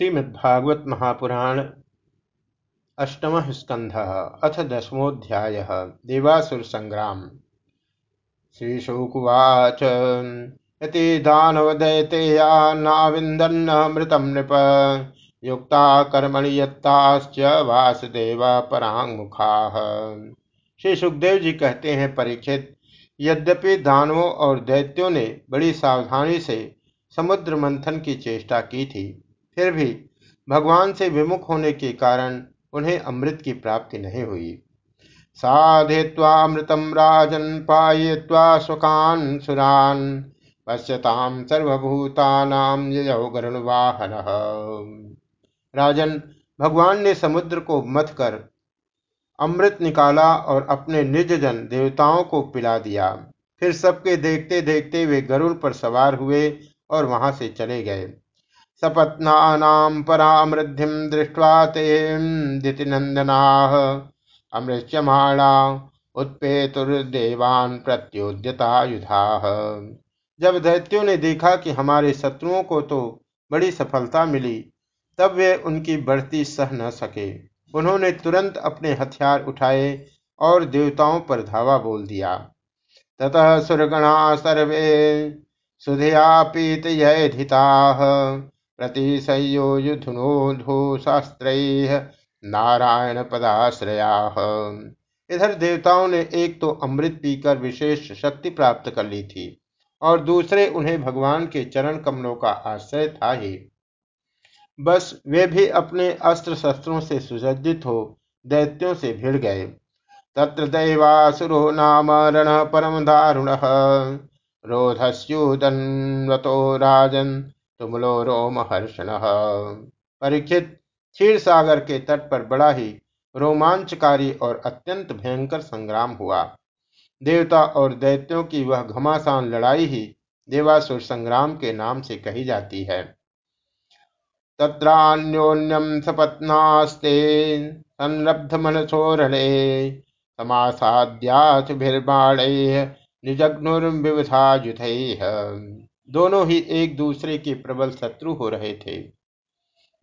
श्रीमद्भागवत महापुराण, अष्टम स्कंध, अथ दसमोध्याय देवासुर संग्राम। श्रीशुकुवाच, यति दानवदैतेया नाविन्दन्नमृतं नृप, युक्ता कर्मणि यत्ताश्च वासुदेव परांगमुखाः श्री सुखदेव जी कहते हैं, परीक्षित, यद्यपि दानवों और दैत्यों ने बड़ी सावधानी से समुद्र मंथन की चेष्टा की थी फिर भी भगवान से विमुख होने के कारण उन्हें अमृत की प्राप्ति नहीं हुई। साधित्वामृतम राजन पाय्वा स्वकान सुरान, पश्यताम सर्वभूतानाम गरुणवाहन। राजन, भगवान ने समुद्र को मथ कर अमृत निकाला और अपने निज जन देवताओं को पिला दिया। फिर सबके देखते देखते वे गरुड़ पर सवार हुए और वहाँ से चले गए। सपत्नानां परामृद्धिं दृष्ट्वा ते दितिनन्दनाः। अमृत्यमाणा उत्पेतुर्देवान् प्रत्योद्यतायुधाः। जब दैत्यों ने देखा कि हमारे शत्रुओं को तो बड़ी सफलता मिली, तब वे उनकी बढ़ती सह न सके। उन्होंने तुरंत अपने हथियार उठाए और देवताओं पर धावा बोल दिया, ततः सुरगणा सर्वे सुधया पीत प्रतिशयोयुधुनोधो शास्त्र नारायण पदाश्रया इधर देवताओं ने एक तो अमृत पीकर विशेष शक्ति प्राप्त कर ली थी, और दूसरे उन्हें भगवान के चरण कमलों का आश्रय था ही। बस वे भी अपने अस्त्र शस्त्रों से सुसज्जित हो दैत्यों से भिड़ गए। तत्र दैवासुरो नाम परम दारुण रोधस्युदन्वतो राजन तुमलो रोम हर्षण परीक्षित क्षीर सागर के तट पर बड़ा ही रोमांचकारी और अत्यंत भयंकर संग्राम हुआ। देवता और दैत्यों की वह घमासान लड़ाई ही देवासुर संग्राम के नाम से कही जाती है। तत्रान्योन्यम सपत्नास्ते संरब्ध मनसोरणे समासाद्याचुर्बाणे निजग्नुर्विविधा युध दोनों ही एक दूसरे के प्रबल शत्रु हो रहे थे।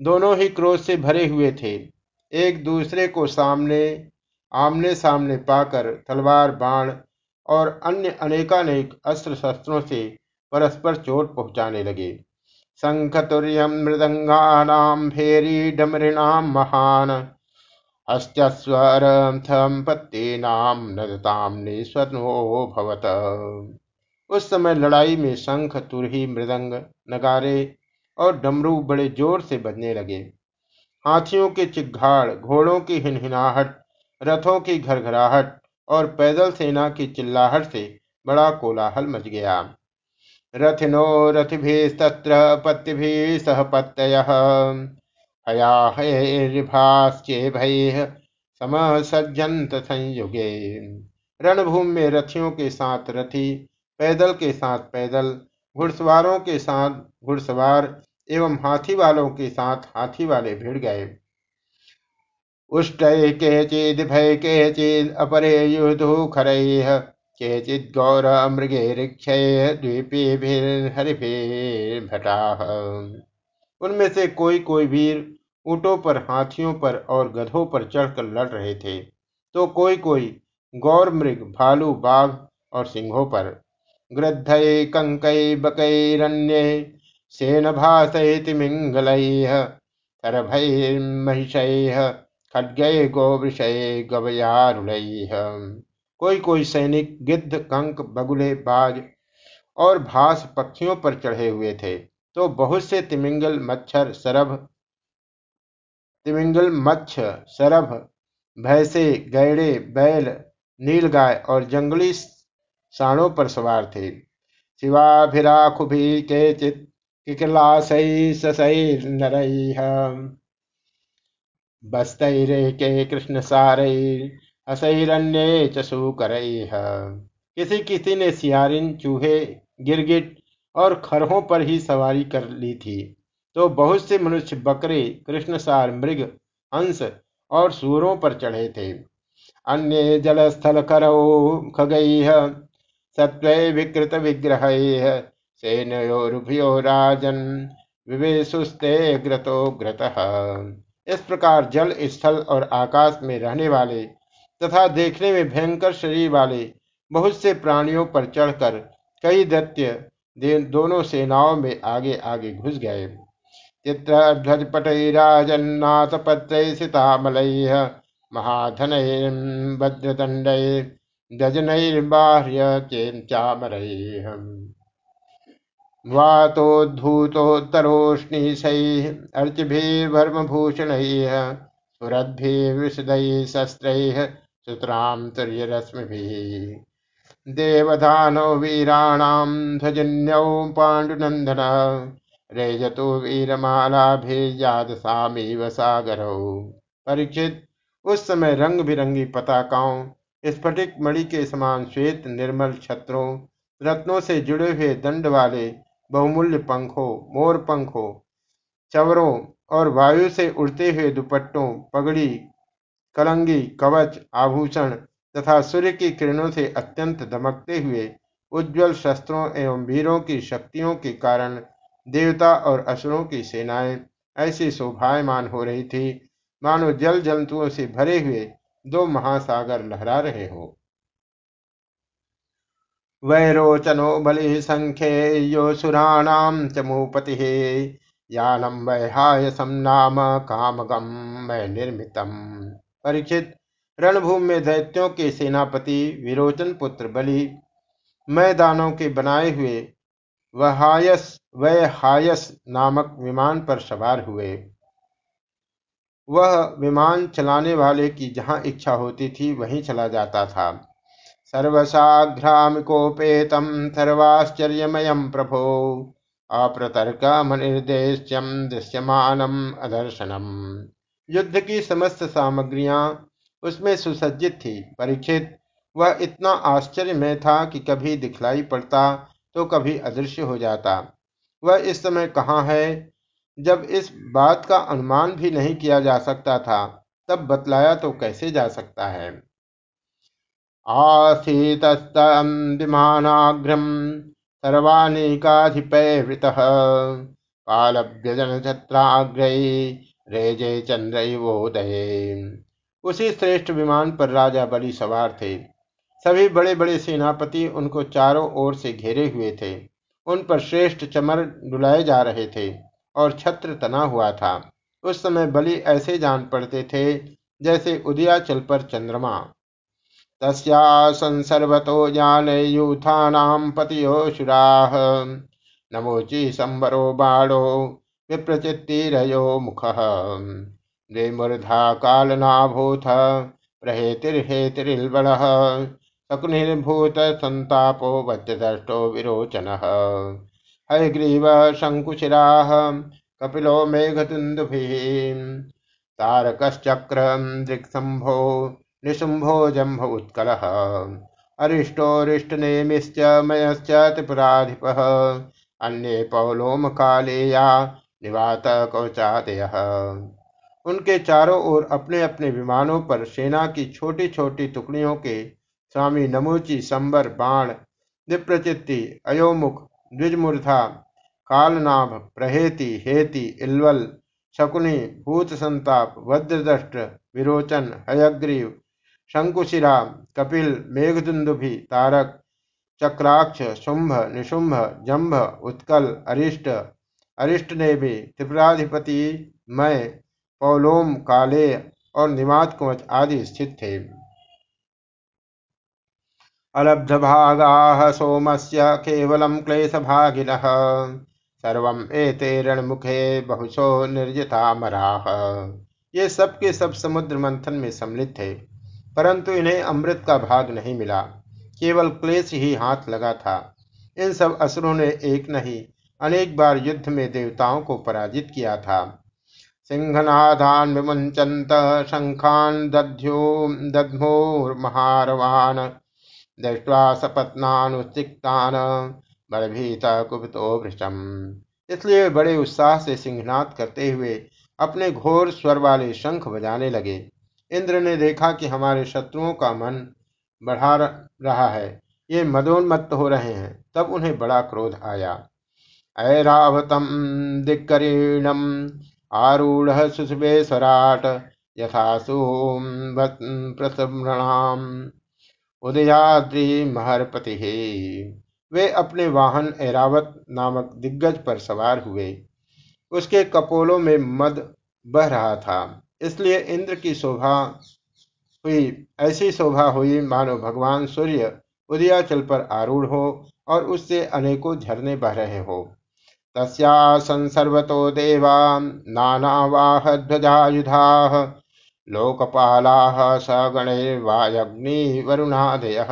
दोनों ही क्रोध से भरे हुए थे। एक दूसरे को सामने, आमने सामने पाकर तलवार, बाण और अन्य अनेकानेक अस्त्र शस्त्रों से परस्पर चोट पहुँचाने लगे। शंखतुर्यम मृदंगानाम भेरी डमरिणाम महान हस्तस्वर हस्त्यस्वरम पत्तीनाम नदताम निस्वनो भवत। उस समय लड़ाई में शंख, तुरही, मृदंग, नगारे और डमरू बड़े ज़ोर से बजने लगे। हाथियों के चिघाड़, घोड़ों की हिनहिनाहट, रथों की घरघराहट और पैदल सेना की चिल्लाहट से बड़ा कोलाहल मच गया। रथिनो, रथिभिस्तत्र पत्तिभिः सह पत्तयः हयाहैर्भाश्चेभैः समसज्जंत संयुगे। रणभूमि में रथियों के साथ रथी पैदल के साथ पैदल, घुड़सवारों के साथ घुड़सवार एवं हाथी वालों के साथ हाथी वाले भिड़ गए। उष्ट केचिद भय केचिद अपरे युधु खर केचिद गौर मृगे ऋक्षय द्वीपी भटा। उनमें से कोई कोई वीर ऊँटों पर, हाथियों पर और गधों पर चढ़कर लड़ रहे थे। तो कोई कोई गौर मृग, भालू, बाघ और सिंहों पर। गृद्धै कंकै बकैरण्ये सेनभासैतिमिङ्गलैः सरभैर्महिषैः, खड्गै गोवृषै गवयारुणैः कोई कोई सैनिक, गिद्ध, कंक, बगुले, बाज और भास पक्षियों पर चढ़े हुए थे। तो बहुत से तिमिंगल मच्छर, सरभ, तिमिंगल मच्छ, सरभ, भैंसे, गैड़े, बैल, नीलगाय और जंगली साणों पर सवार थे। शिवाभिराखुभि केचित किकलासै ससैर्नरैः। के कृष्ण सारैर हसैरण्ये च किसी किसी ने सियारिन, चूहे, गिरगिट और खरहों पर ही सवारी कर ली थी। तो बहुत से मनुष्य बकरे, कृष्णसार, मृग, हंस और सूरों पर चढ़े थे। अन्य जलस्थल करौ खगई सत्व विकृत विग्रह सेनयोरुभयो राजन विवेशुस्ते ग्रतो ग्रत। इस प्रकार जल, स्थल और आकाश में रहने वाले तथा देखने में भयंकर शरीर वाले बहुत से प्राणियों पर चढ़कर कई दैत्य दोनों सेनाओं में आगे आगे घुस गए। चित्रध्वज पटैराजन्नाथ पत्र सीतामल महाधन भद्रदंड गजनैर्बाह्य चामर वातोद्धूतोत्तरोष्णीशैः अर्चिभिर्वर्मभूषणैः स्फुरद्भिर्विशदैः शस्त्रैः, सुतरां तुर्यरश्मिभिः। देवधानौ वीराणां ध्वजन्यौ पाण्डुनन्दन, रेजतु वीरमालाभिर्यादसामीव सागरौ। परीक्षित उस समय रंग बिरंगी पताकाओं स्फटिक मणि के समान श्वेत, निर्मल छत्रों, रत्नों से जुड़े हुए दंड वाले बहुमूल्य पंखों, मोर पंखों, चवरों और वायु से उड़ते हुए दुपट्टों, पगड़ी, कलंगी, कवच, आभूषण तथा सूर्य की किरणों से अत्यंत दमकते हुए उज्जवल शस्त्रों एवं वीरों की शक्तियों के कारण देवता और असुरों की सेनाएँ ऐसी शोभायमान हो रही थी। मानो जल जंतुओं से भरे हुए दो महासागर लहरा रहे हो। वैरोचनो बलि संख्ये यो सुराणाम चमूपति यानम वैहायसम नाम कामगम मैं निर्मितम परीक्षित, रणभूमि में दैत्यों के सेनापति विरोचन पुत्र बलि मैदानों के बनाए हुए वहायस, वैहायस नामक विमान पर सवार हुए। वह विमान चलाने वाले की जहाँ इच्छा होती थी, वहीं चला जाता था। सर्वसाघ्रामिकोपेतम सर्वाश्चर्यमयम प्रभो। अप्रतर्क अप्रतर्कमनिर्देश्यम दृश्यमानम अदर्शनम। युद्ध की समस्त सामग्रियाँ उसमें सुसज्जित थी। परीक्षित, वह इतना आश्चर्य में था कि कभी दिखलाई पड़ता तो कभी अदृश्य हो जाता। वह इस समय कहाँ है? जब इस बात का अनुमान भी नहीं किया जा सकता था, तब बतलाया तो कैसे जा सकता है? कालव्यजनछत्राग्रय रेजे उसी श्रेष्ठ विमान पर राजा बलि सवार थे। सभी बड़े बड़े सेनापति उनको चारों ओर से घेरे हुए थे। उन पर श्रेष्ठ चमर डुलाए जा रहे थे। और छत्र तना हुआ था। उस समय बलि ऐसे जान पड़ते थे, जैसे उदयाचल पर चंद्रमा। तस्यासंसर्वतो ज्ञानयूथानां पतियोऽसुराः नमोचि संवरो बाणो विप्रचित्तिरयो मुखः। द्विमूर्धा कालनाभूथ प्रहेतिर्हेतिर्बलः शकुनिर्भूतसन्तापो वज्रदष्टो विरोचनः। हयग्रीव शङ्कुशिराः, कपिलो मेघतुन्दुभिः, तारकश्चक्रं दृक्सम्भो निशुंभो जम्भ उत्कल, अरिष्टोरिष्टनेमिश्च मयश्च त्रिपुराधिपः, अन्ये कालेया निवात कौचादय उनके चारों ओर अपने अपने विमानों पर सेना की छोटी छोटी टुकड़ियों के स्वामी नमोची संबर बाण विप्रचित्ति अयोमुख द्विजमूर्धा, कालनाभ, प्रहेति, हेति, इल्वल, शकुनी भूत संताप वज्रदष्ट, विरोचन, हयग्रीव, शंकुशिरा, कपिल मेघदुंदुभि तारक, चक्राक्ष, शुंभ, निशुंभ, जंभ, उत्कल, अरिष्ट अरिष्ट ने भी त्रिपुराधिपति मय, पौलोम, काले और निवात कुंच आदि स्थित थे। अलब्ध भागा सोमस्य केवलम क्लेश भागिन सर्व एते रणमुखे बहुशो निर्जिता मराह ये सब के सब समुद्र मंथन में सम्मिलित थे, परंतु इन्हें अमृत का भाग नहीं मिला। केवल क्लेश ही हाथ लगा था। इन सब असुरों ने एक नहीं, अनेक बार युद्ध में देवताओं को पराजित किया था। सिंहनादान विमुंचंत शंखान दध्यो दध्मोर्महारवान दृष्टवा सपत्नानुस्तिक्तान बड़भीता कुपितो भृषम इसलिए बड़े उत्साह से सिंहनाथ करते हुए अपने घोर स्वर वाले शंख बजाने लगे। इंद्र ने देखा कि हमारे शत्रुओं का मन बढ़ा रहा है। ये मदोन्मत्त हो रहे हैं। तब उन्हें बड़ा क्रोध आया। ऐरावतम दिक्करीणम आरूढ़ सुशुभेश्वराट यथासुम प्रसमृणाम उदयाद्रि महरपति। वे अपने वाहन ऐरावत नामक दिग्गज पर सवार हुए। उसके कपोलों में मद बह रहा था। इसलिए इंद्र की शोभा हुई, ऐसी शोभा हुई, मानो भगवान सूर्य उदयाचल पर आरूढ़ हो और उससे अनेकों झरने बह रहे हो। तस्यासन सर्वतो देवा नानावाह ध्वजायुधा लोकपाला सगणैर्वायग्नि वरुणादय।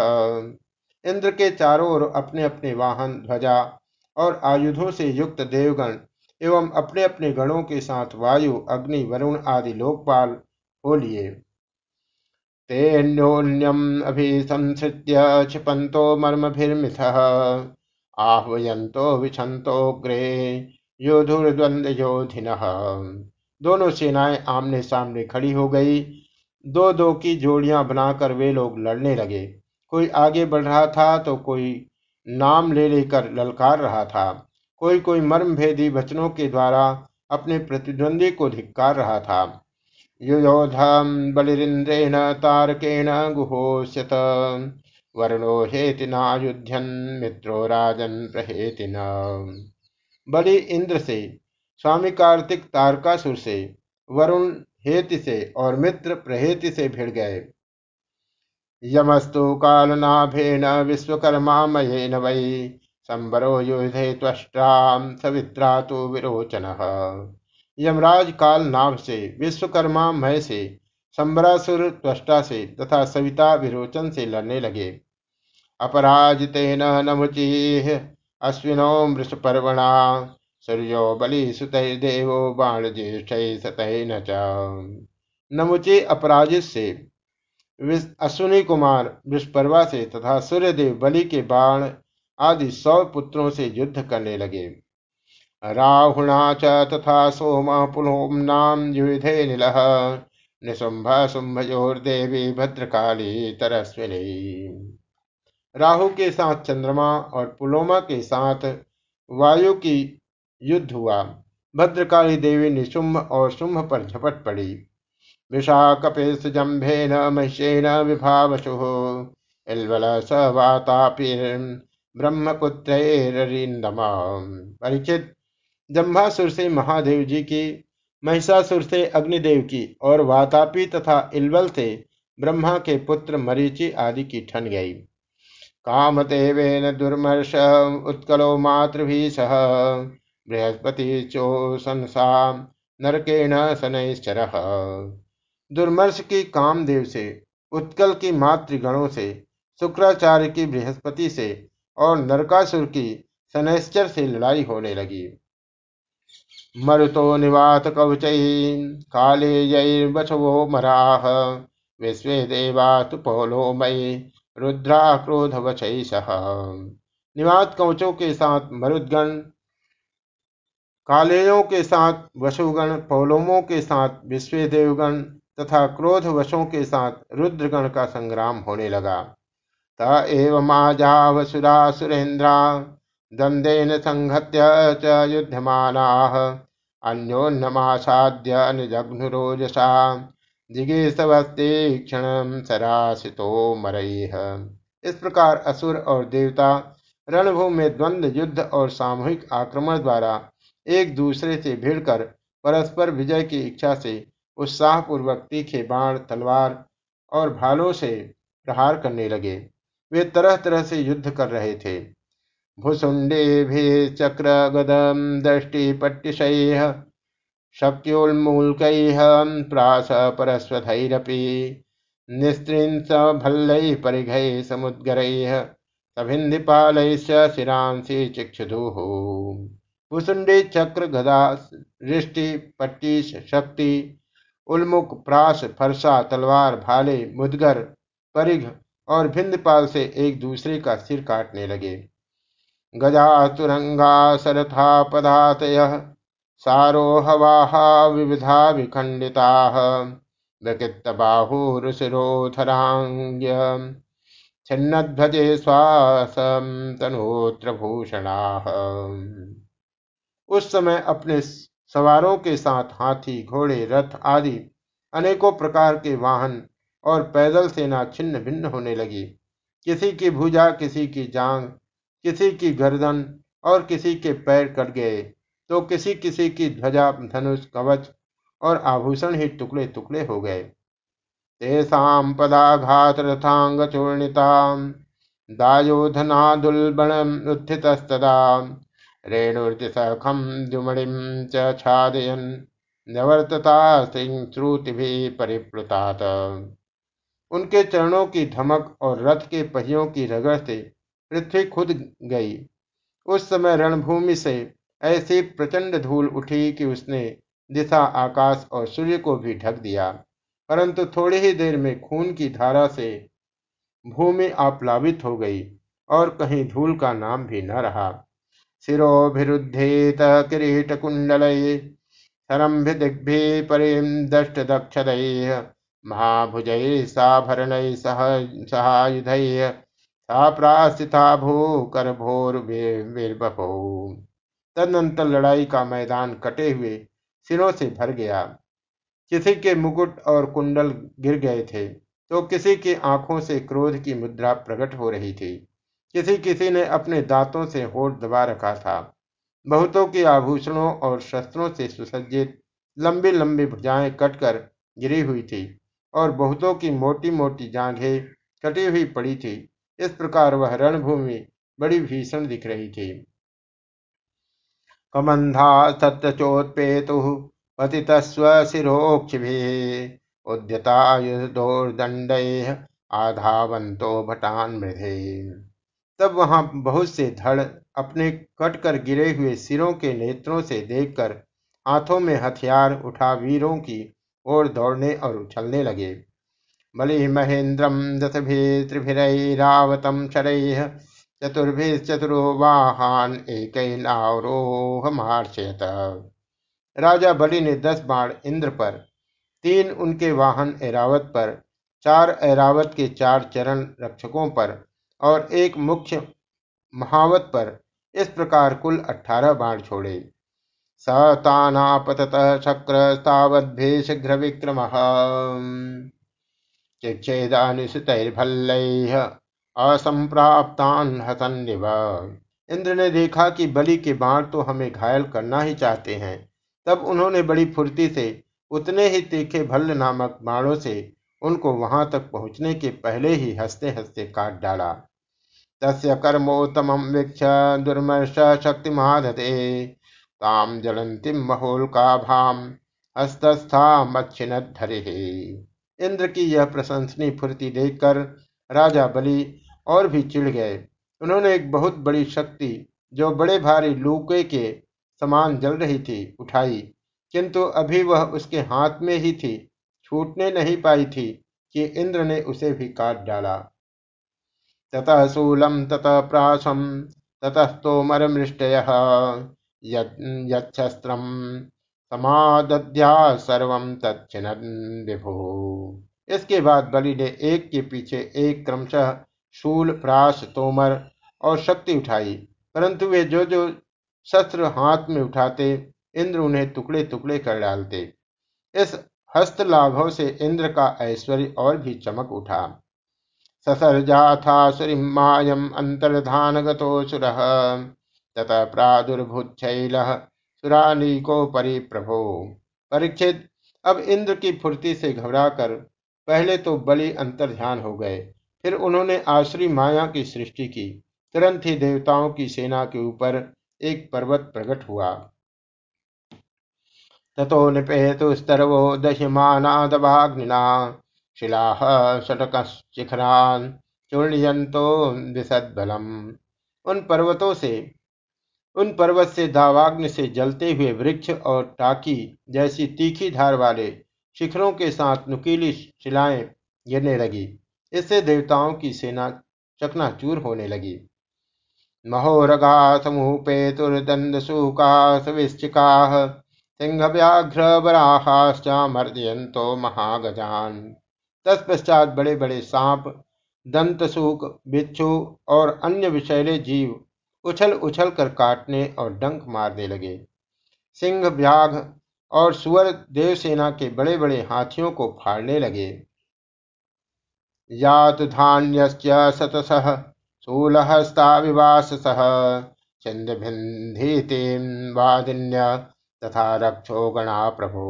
इंद्र के चारों ओर अपने अपने वाहन, ध्वजा और आयुधों से युक्त देवगण एवं अपने अपने गणों के साथ वायु, अग्नि, वरुण आदि लोकपाल हो लिए। तेन्योन्यम अभिसंसृत्य क्षिपंतो मर्मभिर्मिथ आह्वयंतो विछंतोग्रे योधुर्द्वंद योधिन दोनों सेनाएँ आमने सामने खड़ी हो गई। दो दो की जोड़ियाँ बनाकर वे लोग लड़ने लगे। कोई आगे बढ़ रहा था तो कोई नाम ले लेकर ललकार रहा था। कोई कोई मर्म भेदी वचनों के द्वारा अपने प्रतिद्वंदी को धिक्कार रहा था। युयोधम बलिंद्रेण तारकेण गुहोष्यत वर्णो हेति नायुध्यन मित्रो राजन प्रहेति बलि इंद्र से स्वामी कार्तिक तारकासुर से, वरुण हेति से और मित्र प्रहेति से भिड़ गए। यमस्तु कालनाभेन विश्वकर्मा मयेन वै संबरो युधे त्वष्ट्राम सवित्रा तो विरोचन। यमराज काल नाभ से विश्वकर्मा मय से संबरासुर त्वष्टा से तथा सविता विरोचन से लड़ने लगे। अपराजितेन नमुचीह, अश्विनो मृषपर्वणा सूर्यो बलि सुतैर्देवो बाण ज्येष्ठ सतैन नमुचे अपराजित से अश्विनी कुमार विष्पर्वा से तथा सूर्यदेव बलि के बाण आदि सौ पुत्रों से युद्ध करने लगे। राहुणा च तथा सोम पुलोम्नां युधे निलः। निशुंभ शुंभयोर्देवी भद्रकाली तरस्विनी। राहु के साथ चंद्रमा और पुलोमा के साथ वायु की युद्ध हुआ। भद्रकाली देवी निशुंभ और शुंभ पर झपट पड़ी। विशाखपेश जम्भेन महिषेन विभावशु। इल्वल सवातापीर ब्रह्मपुत्रिंदमा परिचित। जम्भासुर से महादेव जी की, महिषासुर से अग्निदेव की और वातापी तथा इलवल से ब्रह्मा के पुत्र मरीचि आदि की ठन गई। कामदेवेन दुर्मर्ष उत्कलो मातृभी सह बृहस्पति चोशंसा नरकेण शनैश्चर। दुर्मर्ष की कामदेव से, उत्कल की मातृगणों से, शुक्राचार्य की बृहस्पति से और नरकासुर की शनैश्चर से लड़ाई होने लगी। मरुतो निवात कवच, काले जैर्वशवो मराह, विश्व देवातु पौलो मई, रुद्रा क्रोध वचई सह निवात कवचों के साथ मरुदगण कालेयों के साथ वशुगण पौलोमों के साथ, विश्वदेवगण तथा क्रोध वशों के साथ रुद्रगण का संग्राम होने लगा। त एव माजावसुरा सुरेन्द्रा दंदेन संहत्य च युध्यमानाः अन्योन्नमासाद्य निजघ्नुरोजसा, जिगेशवस्ते क्षण सरासितो मरैह इस प्रकार असुर और देवता रणभूमि में द्वंद्व, युद्ध और सामूहिक आक्रमण द्वारा एक दूसरे से भिड़कर परस्पर विजय की इच्छा से उत्साहपूर्वक तीखे बाण, तलवार और भालों से प्रहार करने लगे। वे तरह तरह से युद्ध कर रहे थे। भुसुण्डेभिश्चक्रगदं दष्टिपट्टिशैः शक्त्योन्मूलकैः प्रास परस्वधरपी परस्वधैरपि निस्त्रिंसभल्लैः परिघैः समुद्गरैः सभिन्दिपालैश्च शिरांसि चिक्षुधुः। भुसुंडी चक्र गदा, रिष्टि, पट्टी, शक्ति, उल्मुख, प्रास, फरसा, तलवार, भाले, मुदगर, परिघ और भिंदपाल से एक दूसरे का सिर काटने लगे। गजा तुरंगा, सरथा, पदातय सारोहवाहा विविधा, विखंडिता विकृत बाहुरुशिरोधरांग्य छिन्नध्वजे श्वासम तनोत्र, भूषणा। उस समय अपने सवारों के साथ हाथी, घोड़े, रथ आदि अनेकों प्रकार के वाहन और पैदल सेना छिन्न भिन्न होने लगी। किसी की भुजा, किसी की जांग, किसी की गर्दन और किसी के पैर कट गए तो किसी किसी की ध्वजा, धनुष, कवच और आभूषण ही टुकड़े टुकड़े हो गए। तेषां पदाघात रथांग चूर्णिता दायोधनादुल्बणम् उत्थितस्तदा रेणुर्दिशखम द्युमणिम च छादयन्। नवर्तता श्रुति परिप्लुतात। उनके चरणों की धमक और रथ के पहियों की रगड़ से पृथ्वी खुद गई। उस समय रणभूमि से ऐसी प्रचंड धूल उठी कि उसने दिशा, आकाश और सूर्य को भी ढक दिया। परंतु थोड़ी ही देर में खून की धारा से भूमि आप्लावित हो गई और कहीं धूल का नाम भी न रहा। शिरोभिरुद्धेत किरीट कुंडल शरम्भि परिम दष्ट दक्षद महाभुज साभरण सह सहायुध सा प्रास्थिता तदनंतर लड़ाई का मैदान कटे हुए सिरों से भर गया। किसी के मुकुट और कुंडल गिर गए थे तो किसी की आँखों से क्रोध की मुद्रा प्रकट हो रही थी। किसी किसी ने अपने दांतों से होठ दबा रखा था। बहुतों की आभूषणों और शस्त्रों से सुसज्जित लंबी लंबी भुजाएँ कटकर गिरी हुई थी और बहुतों की मोटी मोटी जांघें कटी हुई पड़ी थी। इस प्रकार वह रणभूमि बड़ी भीषण दिख रही थी। कमंधा सत्यचोत्पेतु पतितस्वशिरोक्षिभिः उद्यतायुधोर्दण्डैः आधावंतो भटान मृधे। तब वहाँ बहुत से धड़ अपने कटकर गिरे हुए सिरों के नेत्रों से देखकर हाथों में हथियार उठा वीरों की ओर दौड़ने और उछलने लगे। बलि महेंद्रम दशभिः त्रिभिरैरावतम शरैः चतुर्भिश्चतुरो वाहन एक राजा बलि ने दस बाण इंद्र पर, तीन उनके वाहन ऐरावत पर, चार ऐरावत के चार चरण रक्षकों पर और एक मुख्य महावत पर इस प्रकार कुल अठारह बाण छोड़े। सतानापतत शक्र तावद्भि शीघ्र विक्रम। असंप्राप्तान हसन्निव। इंद्र ने देखा कि बलि के बाण तो हमें घायल करना ही चाहते हैं। तब उन्होंने बड़ी फुर्ती से उतने ही तीखे भल्ल नामक बाणों से उनको वहाँ तक पहुँचने के पहले ही हँसते हँसते काट डाला। तस्य कर्मोत्तम वीक्ष दुर्मर्ष शक्ति माधते ताम जलंतिम भाम हस्तस्था मच्छिन इंद्र की यह प्रशंसनीय फुर्ती देखकर राजा बलि और भी चिढ़ गए। उन्होंने एक बहुत बड़ी शक्ति, जो बड़े भारी लूके के समान जल रही थी, उठाई। किंतु अभी वह उसके हाथ में ही थी। छूटने नहीं पाई थी कि इंद्र ने उसे भी काट डाला। ततः शूलम ततः प्राशम ततः तोमर मृष्टय यस्त्रम समाद्या सर्व तत्न विभो। इसके बाद बलि ने एक के पीछे एक क्रमशः शूल प्राश तोमर और शक्ति उठाई। परंतु वे जो जो शस्त्र हाथ में उठाते, इंद्र उन्हें टुकड़े टुकड़े कर डालते। इस हस्त लाघव से इंद्र का ऐश्वर्य और भी चमक उठा। ससर्जा था सुरिमायम अंतर्धान गुर तथा प्रादुर्भुच्छैल सुरानीको परिप्रभो परीक्षित, अब इंद्र की फुर्ती से घबराकर पहले तो बलि अंतर्ध्यान हो गए, फिर उन्होंने आश्री माया की सृष्टि की। तुरंत ही देवताओं की सेना के ऊपर एक पर्वत प्रकट हुआ। ततो निपेतुस्तर्वो दह्यमानादवाग्निना। शिलाः षटकशिखरान् चूर्णयंतो उन पर्वतों से, उन पर्वत से दावाग्नि से जलते हुए वृक्ष और टाकी जैसी तीखी धार वाले शिखरों के साथ नुकीली शिलाएँ गिरने लगी। इससे देवताओं की सेना चकनाचूर होने लगी। महोरगा समूपेतुर्दंडसूका सविश्चिका, सिंह व्याघ्र बराहाश्चामर्दयंतो महागजान। तत्पश्चात बड़े बड़े सांप दंतसूक बिच्छू और अन्य विषैले जीव उछल उछल कर काटने और डंक मारने लगे। सिंह व्याघ और सुअर देवसेना के बड़े बड़े हाथियों को फाड़ने लगे। यात धान्य शतसः शूलहस्ताविवाससः छिन्दभिन्धीतिं वादिन्य तथा रक्षो गणा प्रभो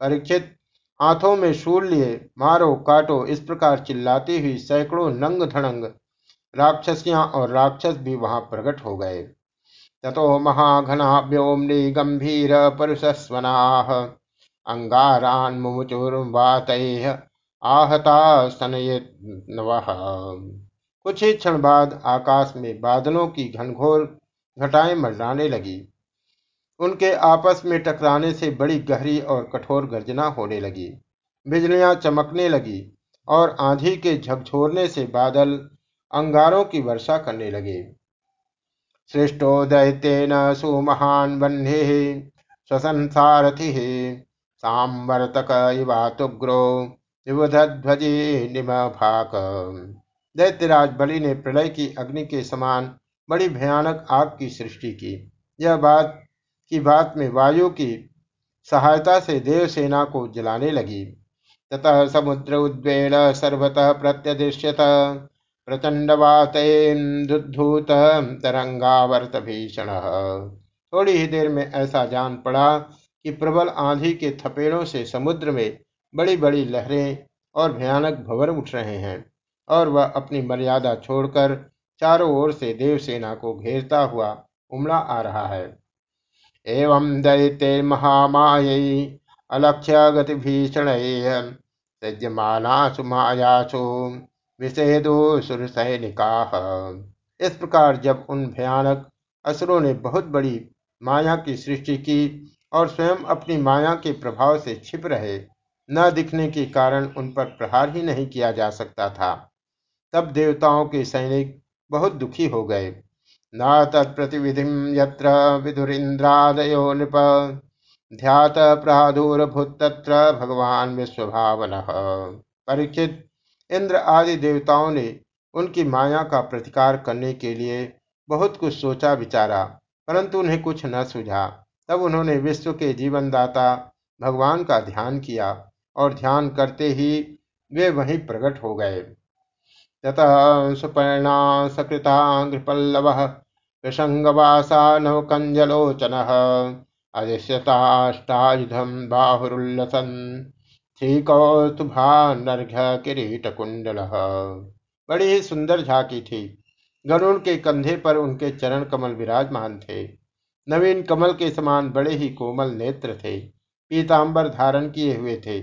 परीक्षित हाथों में शूल लिए, मारो, काटो, इस प्रकार चिल्लाती हुई सैकड़ों नंग धड़ंग राक्षसियाँ और राक्षस भी वहाँ प्रकट हो गए। ततो महाघना व्योम्नि गंभीर परुषस्वनाः, अंगारान मुमुचुर्वातैः आहता सनयनवः कुछ ही क्षण बाद आकाश में बादलों की घनघोर घटाएँ मंडराने लगी। उनके आपस में टकराने से बड़ी गहरी और कठोर गर्जना होने लगी। बिजलियाँ चमकने लगी और आंधी के झकझोरने से बादल अंगारों की वर्षा करने लगे। सृष्टो दैत्येन सुमहान वह्निः स्वसंसारथि सांवर्तक इवातुग्रो विबुध्वजी निमभाक। दैत्यराज बलि ने प्रलय की अग्नि के समान बड़ी भयानक आग की सृष्टि की। यह बात की बात में वायु की सहायता से देवसेना को जलाने लगी। ततः समुद्र उद्वेल सर्वतः प्रत्यदृश्यत प्रचंडवातेन्दुद्धूत तरंगावर्त भीषण। थोड़ी ही देर में ऐसा जान पड़ा कि प्रबल आंधी के थपेड़ों से समुद्र में बड़ी बड़ी लहरें और भयानक भवर उठ रहे हैं और वह अपनी मर्यादा छोड़कर चारों ओर से देवसेना को घेरता हुआ उमड़ा आ रहा है। एवं दैत्य महामाय अलक्ष्य गति भीषण सज्जमानासु मायासु विषेदो सुर सैनिका इस प्रकार जब उन भयानक असुरों ने बहुत बड़ी माया की सृष्टि की और स्वयं अपनी माया के प्रभाव से छिप रहे, न दिखने के कारण उन पर प्रहार ही नहीं किया जा सकता था। तब देवताओं के सैनिक बहुत दुखी हो गए। न तत्प्रतिविधि यत्र नृप। ध्यात प्रादुर्भूत तत्र भगवान विश्वभावन। परीक्षित, इंद्र आदि देवताओं ने उनकी माया का प्रतिकार करने के लिए बहुत कुछ सोचा, विचारा, परंतु उन्हें कुछ न सूझा। तब उन्होंने विश्व के जीवनदाता भगवान का ध्यान किया और ध्यान करते ही वे वहीं प्रकट हो गए। ततः सुपर्णा सकृतांग्रपल्लव कृषंगवासा नवकंजलोचन अधिष्यताष्टायुधम बाहुरुल्लसन। श्रीकौस्तुभानर्घ किरीट कुंडल बड़ी ही सुंदर झांकी थी। गरुण के कंधे पर उनके चरण कमल विराजमान थे। नवीन कमल के समान बड़े ही कोमल नेत्र थे। पीताम्बर धारण किए हुए थे।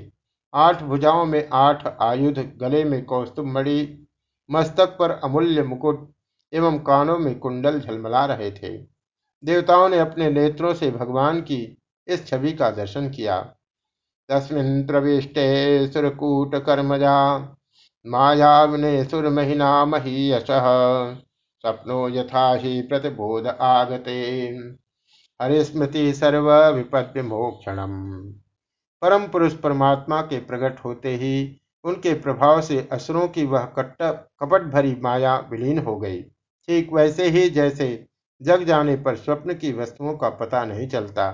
आठ भुजाओं में आठ आयुध गले में कौस्तुभ मणि। मस्तक पर अमूल्य मुकुट एवं कानों में कुंडल झलमला रहे थे। देवताओं ने अपने नेत्रों से भगवान की इस छवि का दर्शन किया। तस्मिन् प्रविष्टे सुरकूटकर्मजा, मायावने सुरमहिना महीयसः स्वप्नो यथा ही प्रतिबोध आगते। हरिस्मृति सर्व विपद विमोक्षणम परम पुरुष परमात्मा के प्रकट होते ही उनके प्रभाव से असुरों की वह कट्ट कपट भरी माया विलीन हो गई। ठीक वैसे ही जैसे जग जाने पर स्वप्न की वस्तुओं का पता नहीं चलता।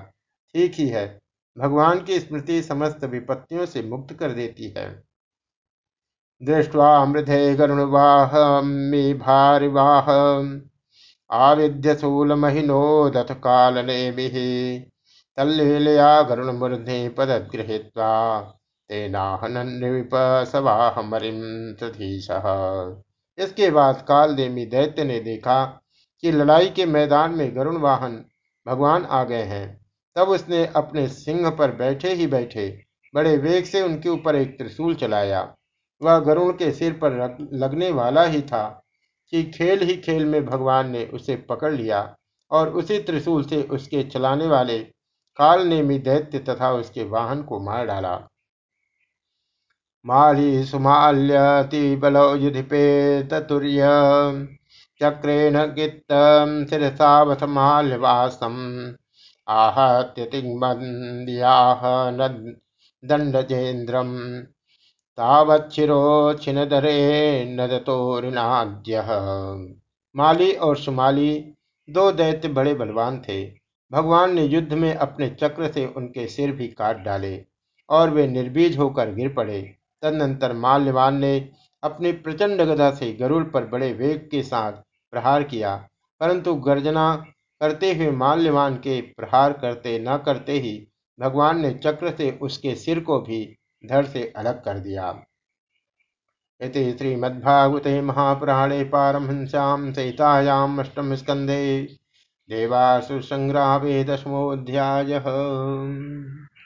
ठीक ही है। भगवान की स्मृति समस्त विपत्तियों से मुक्त कर देती है। दृष्टवा मृधे गरुणवाह भारिवाह। आविद्य शूल महिनोदथ काल तल्लीलया गरुण मूर्धि तेनाहनन्विप सवाह मरिम इसके बाद काल देमी दैत्य ने देखा कि लड़ाई के मैदान में गरुण वाहन भगवान आ गए हैं। तब उसने अपने सिंह पर बैठे ही बैठे बड़े वेग से उनके ऊपर एक त्रिशूल चलाया। वह गरुण के सिर पर लगने वाला ही था कि खेल ही खेल में भगवान ने उसे पकड़ लिया और उसी त्रिशूल से उसके चलाने वाले काल नेमी दैत्य तथा उसके वाहन को मार डाला। माली सुमाल्यति बलो युधिपे ततुर्य। चक्रेण गित्तम शिरसावथ माल्यवासम आहत्य तिग्मन्द्याह दण्डजेन्द्रम्। तावच्छिरोच्छिनदरे नदतोरिनाद्यः माली और सुमाली दो दैत्य बड़े बलवान थे। भगवान ने युद्ध में अपने चक्र से उनके सिर भी काट डाले और वे निर्बीज होकर गिर पड़े। तदनंतर माल्यवान ने अपनी प्रचंड गदा से गरुड़ पर बड़े वेग के साथ प्रहार किया, परंतु गर्जना करते हुए माल्यवान के प्रहार करते न करते ही भगवान ने चक्र से उसके सिर को भी धड़ से अलग कर दिया। इति श्रीमद्भागवते महापुराणे पारमहंस्यां सहितायाम् अष्टम स्कंदे देवासुर संग्रामे दशमोऽध्यायः।